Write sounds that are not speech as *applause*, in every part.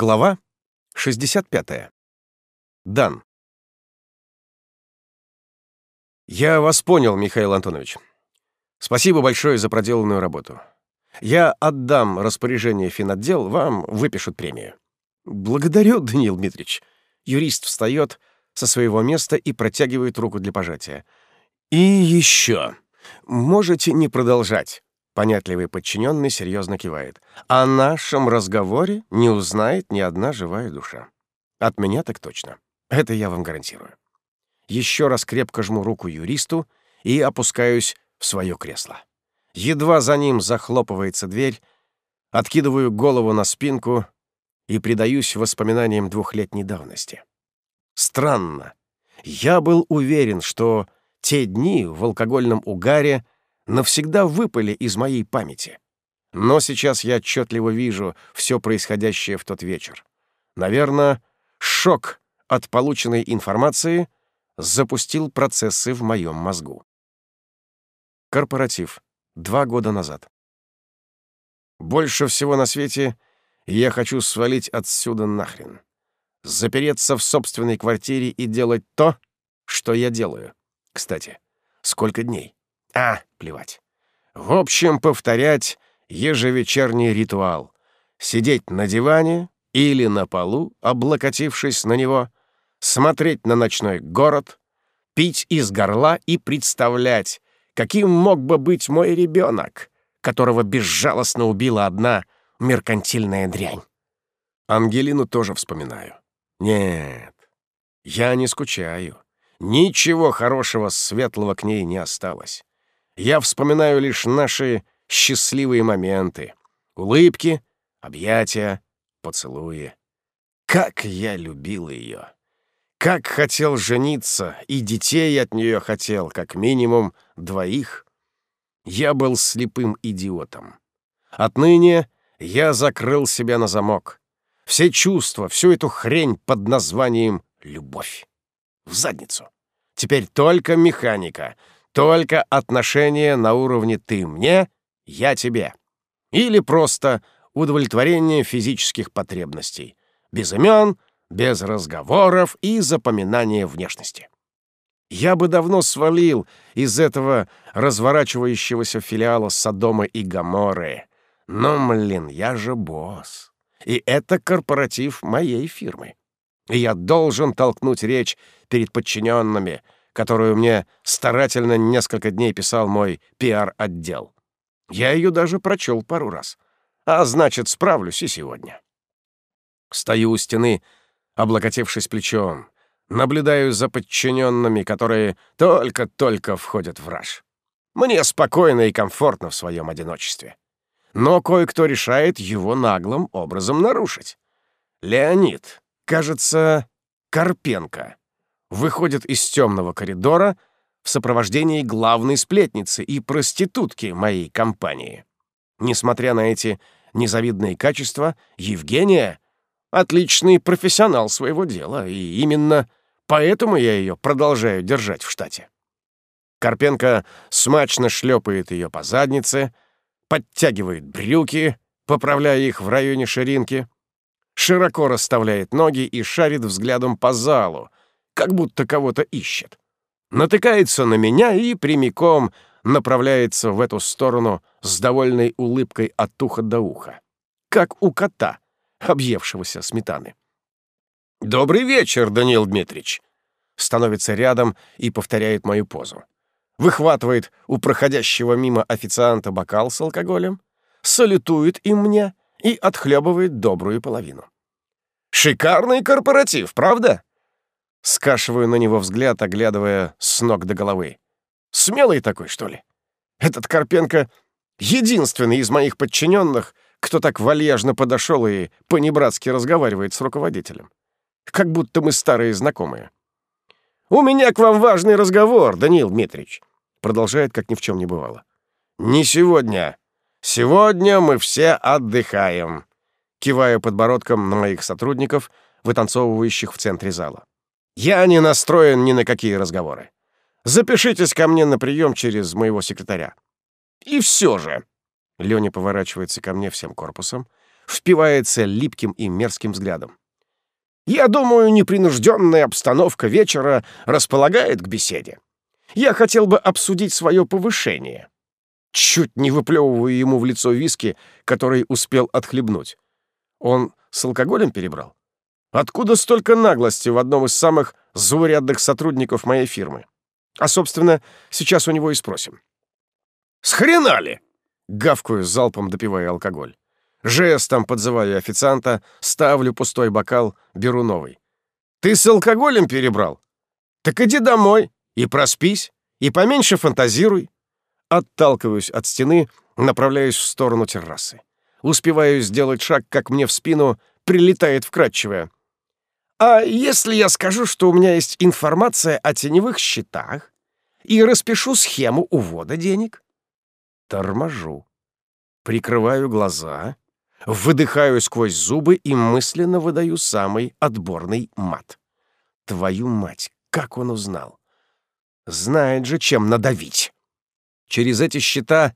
Глава 65. Дан. Я вас понял, Михаил Антонович. Спасибо большое за проделанную работу. Я отдам распоряжение финотдел, вам выпишут премию. Благодарю, *laughs* Даниил Дмитриевич. Юрист встает со своего места и протягивает руку для пожатия. И еще. Можете не продолжать. Понятливый подчиненный серьезно кивает. О нашем разговоре не узнает ни одна живая душа. От меня так точно. Это я вам гарантирую. Еще раз крепко жму руку юристу и опускаюсь в свое кресло. Едва за ним захлопывается дверь, откидываю голову на спинку и предаюсь воспоминаниям двухлетней давности. Странно. Я был уверен, что те дни в алкогольном угаре — навсегда выпали из моей памяти. Но сейчас я отчетливо вижу все происходящее в тот вечер. Наверное, шок от полученной информации запустил процессы в моем мозгу. Корпоратив. Два года назад. Больше всего на свете я хочу свалить отсюда нахрен. Запереться в собственной квартире и делать то, что я делаю. Кстати, сколько дней? А, плевать. В общем, повторять ежевечерний ритуал. Сидеть на диване или на полу, облокотившись на него, смотреть на ночной город, пить из горла и представлять, каким мог бы быть мой ребенок, которого безжалостно убила одна меркантильная дрянь. Ангелину тоже вспоминаю. Нет, я не скучаю. Ничего хорошего, светлого к ней не осталось. Я вспоминаю лишь наши счастливые моменты. Улыбки, объятия, поцелуи. Как я любил ее! Как хотел жениться, и детей от нее хотел, как минимум двоих. Я был слепым идиотом. Отныне я закрыл себя на замок. Все чувства, всю эту хрень под названием «любовь». В задницу. Теперь только механика — только отношения на уровне «ты мне, я тебе». Или просто удовлетворение физических потребностей. Без имен, без разговоров и запоминания внешности. Я бы давно свалил из этого разворачивающегося филиала Содома и Гоморры. Но, блин, я же босс. И это корпоратив моей фирмы. И я должен толкнуть речь перед подчиненными — которую мне старательно несколько дней писал мой пиар-отдел. Я ее даже прочел пару раз. А значит, справлюсь и сегодня. Стою у стены, облокотившись плечом, наблюдаю за подчиненными, которые только-только входят в раж. Мне спокойно и комфортно в своем одиночестве. Но кое-кто решает его наглым образом нарушить. Леонид, кажется, Карпенко выходит из темного коридора в сопровождении главной сплетницы и проститутки моей компании. Несмотря на эти незавидные качества, Евгения — отличный профессионал своего дела, и именно поэтому я ее продолжаю держать в штате. Карпенко смачно шлепает ее по заднице, подтягивает брюки, поправляя их в районе ширинки, широко расставляет ноги и шарит взглядом по залу, как будто кого-то ищет. Натыкается на меня и прямиком направляется в эту сторону с довольной улыбкой от уха до уха, как у кота, объевшегося сметаны. «Добрый вечер, Даниил Дмитриевич!» Становится рядом и повторяет мою позу. Выхватывает у проходящего мимо официанта бокал с алкоголем, салютует им мне и отхлебывает добрую половину. «Шикарный корпоратив, правда?» Скашиваю на него взгляд, оглядывая с ног до головы. Смелый такой, что ли? Этот Карпенко — единственный из моих подчиненных, кто так вальяжно подошел и понебратски разговаривает с руководителем. Как будто мы старые знакомые. «У меня к вам важный разговор, Даниил Дмитриевич», — продолжает, как ни в чем не бывало. «Не сегодня. Сегодня мы все отдыхаем», — киваю подбородком на моих сотрудников, вытанцовывающих в центре зала. Я не настроен ни на какие разговоры. Запишитесь ко мне на прием через моего секретаря. И все же. Леня поворачивается ко мне всем корпусом, впивается липким и мерзким взглядом. «Я думаю, непринужденная обстановка вечера располагает к беседе. Я хотел бы обсудить свое повышение». Чуть не выплевываю ему в лицо виски, который успел отхлебнуть. Он с алкоголем перебрал? Откуда столько наглости в одном из самых заурядных сотрудников моей фирмы? А, собственно, сейчас у него и спросим. «С хрена ли?» — гавкую залпом, допивая алкоголь. Жестом подзываю официанта, ставлю пустой бокал, беру новый. «Ты с алкоголем перебрал? Так иди домой и проспись, и поменьше фантазируй». Отталкиваюсь от стены, направляюсь в сторону террасы. Успеваю сделать шаг, как мне в спину прилетает вкрадчивая. «А если я скажу, что у меня есть информация о теневых счетах и распишу схему увода денег?» Торможу. Прикрываю глаза, выдыхаю сквозь зубы и мысленно выдаю самый отборный мат. Твою мать, как он узнал? Знает же, чем надавить. Через эти счета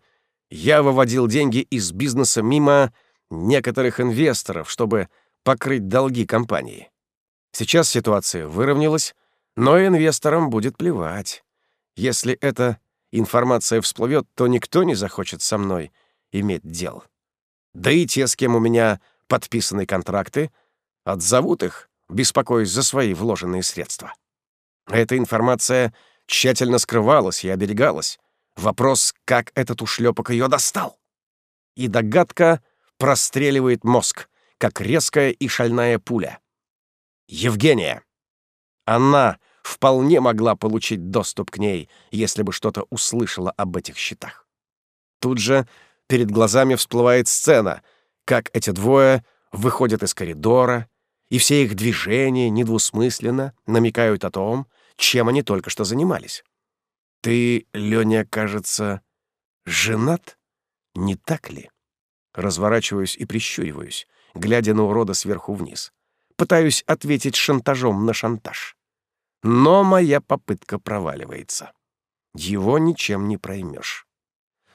я выводил деньги из бизнеса мимо некоторых инвесторов, чтобы покрыть долги компании. Сейчас ситуация выровнялась, но инвесторам будет плевать. Если эта информация всплывет, то никто не захочет со мной иметь дел. Да и те, с кем у меня подписаны контракты, отзовут их, беспокоясь за свои вложенные средства. Эта информация тщательно скрывалась и оберегалась, Вопрос, как этот ушлепок ее достал? И догадка простреливает мозг, как резкая и шальная пуля. Евгения. Она вполне могла получить доступ к ней, если бы что-то услышала об этих счетах. Тут же перед глазами всплывает сцена, как эти двое выходят из коридора, и все их движения недвусмысленно намекают о том, чем они только что занимались. «Ты, Леня, кажется, женат, не так ли?» Разворачиваюсь и прищуриваюсь, глядя на урода сверху вниз. Пытаюсь ответить шантажом на шантаж. Но моя попытка проваливается. Его ничем не проймешь.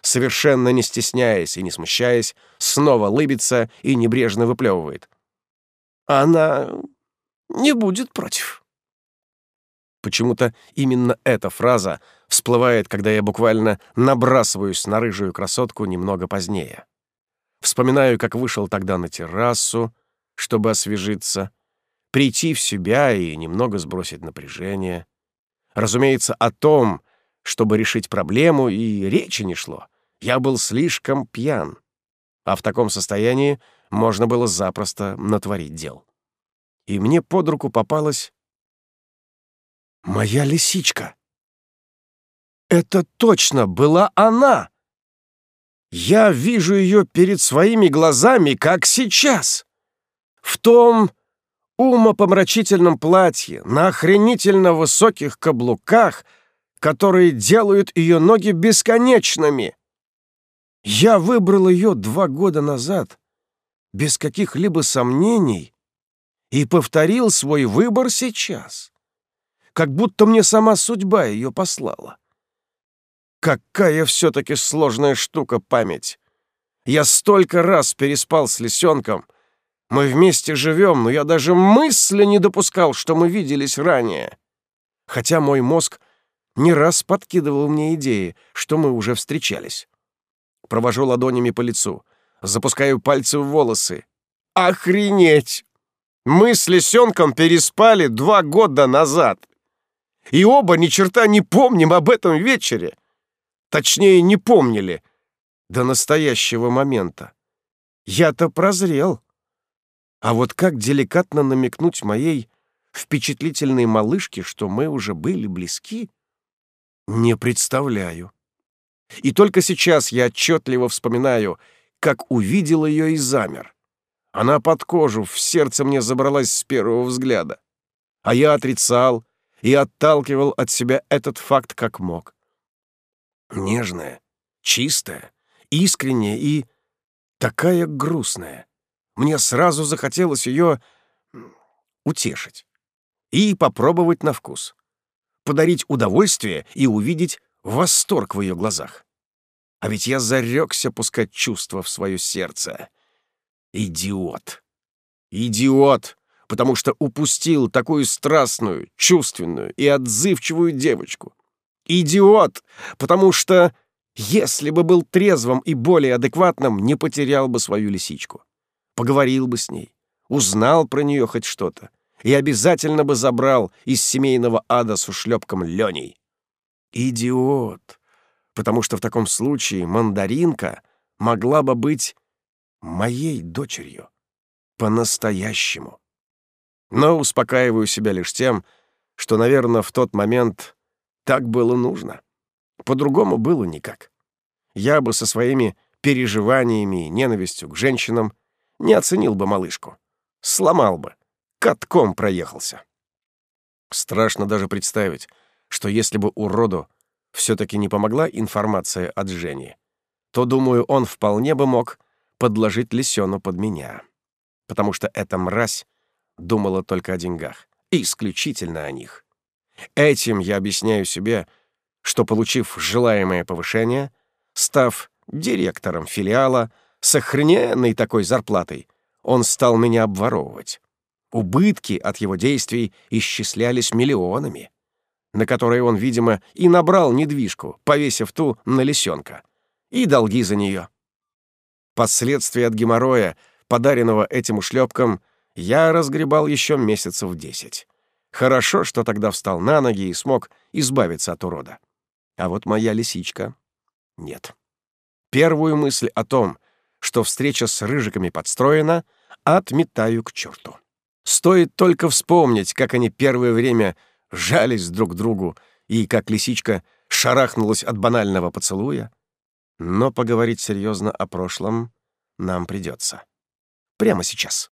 Совершенно не стесняясь и не смущаясь, снова лыбится и небрежно выплевывает. «Она не будет против». Почему-то именно эта фраза всплывает, когда я буквально набрасываюсь на рыжую красотку немного позднее. Вспоминаю, как вышел тогда на террасу, чтобы освежиться, прийти в себя и немного сбросить напряжение. Разумеется, о том, чтобы решить проблему, и речи не шло. Я был слишком пьян. А в таком состоянии можно было запросто натворить дел. И мне под руку попалась моя лисичка. Это точно была она! Я вижу ее перед своими глазами, как сейчас. В том умопомрачительном платье, на охренительно высоких каблуках, которые делают ее ноги бесконечными. Я выбрал ее два года назад, без каких-либо сомнений, и повторил свой выбор сейчас, как будто мне сама судьба ее послала. Какая все-таки сложная штука память. Я столько раз переспал с лисенком. Мы вместе живем, но я даже мысли не допускал, что мы виделись ранее. Хотя мой мозг не раз подкидывал мне идеи, что мы уже встречались. Провожу ладонями по лицу, запускаю пальцы в волосы. Охренеть! Мы с лисенком переспали два года назад. И оба ни черта не помним об этом вечере. Точнее, не помнили до настоящего момента. Я-то прозрел. А вот как деликатно намекнуть моей впечатлительной малышке, что мы уже были близки, не представляю. И только сейчас я отчетливо вспоминаю, как увидел ее и замер. Она под кожу, в сердце мне забралась с первого взгляда. А я отрицал и отталкивал от себя этот факт как мог. Нежная, чистая, искренняя и такая грустная. Мне сразу захотелось ее утешить и попробовать на вкус, подарить удовольствие и увидеть восторг в ее глазах. А ведь я зарекся пускать чувства в свое сердце. Идиот. Идиот, потому что упустил такую страстную, чувственную и отзывчивую девочку. Идиот, потому что, если бы был трезвым и более адекватным, не потерял бы свою лисичку. Поговорил бы с ней, узнал про нее хоть что-то и обязательно бы забрал из семейного ада с ушлепком Леней. Идиот, потому что в таком случае мандаринка могла бы быть моей дочерью. По-настоящему. Но успокаиваю себя лишь тем, что, наверное, в тот момент так было нужно. По-другому было никак. Я бы со своими переживаниями и ненавистью к женщинам не оценил бы малышку. Сломал бы. Катком проехался. Страшно даже представить, что если бы уроду все-таки не помогла информация от Жени, то, думаю, он вполне бы мог подложить Лисёну под меня. Потому что эта мразь думала только о деньгах, исключительно о них. Этим я объясняю себе, что, получив желаемое повышение, став директором филиала с охрененной такой зарплатой, он стал меня обворовывать. Убытки от его действий исчислялись миллионами, на которые он, видимо, и набрал недвижку, повесив ту на лисенка, и долги за нее. Последствия от геморроя, подаренного этим ушлепком, я разгребал еще месяцев десять. Хорошо, что тогда встал на ноги и смог избавиться от урода. А вот моя лисичка — нет. Первую мысль о том, что встреча с рыжиками подстроена, отметаю к черту. Стоит только вспомнить, как они первое время жались друг к другу и как лисичка шарахнулась от банального поцелуя. Но поговорить серьезно о прошлом нам придется. Прямо сейчас.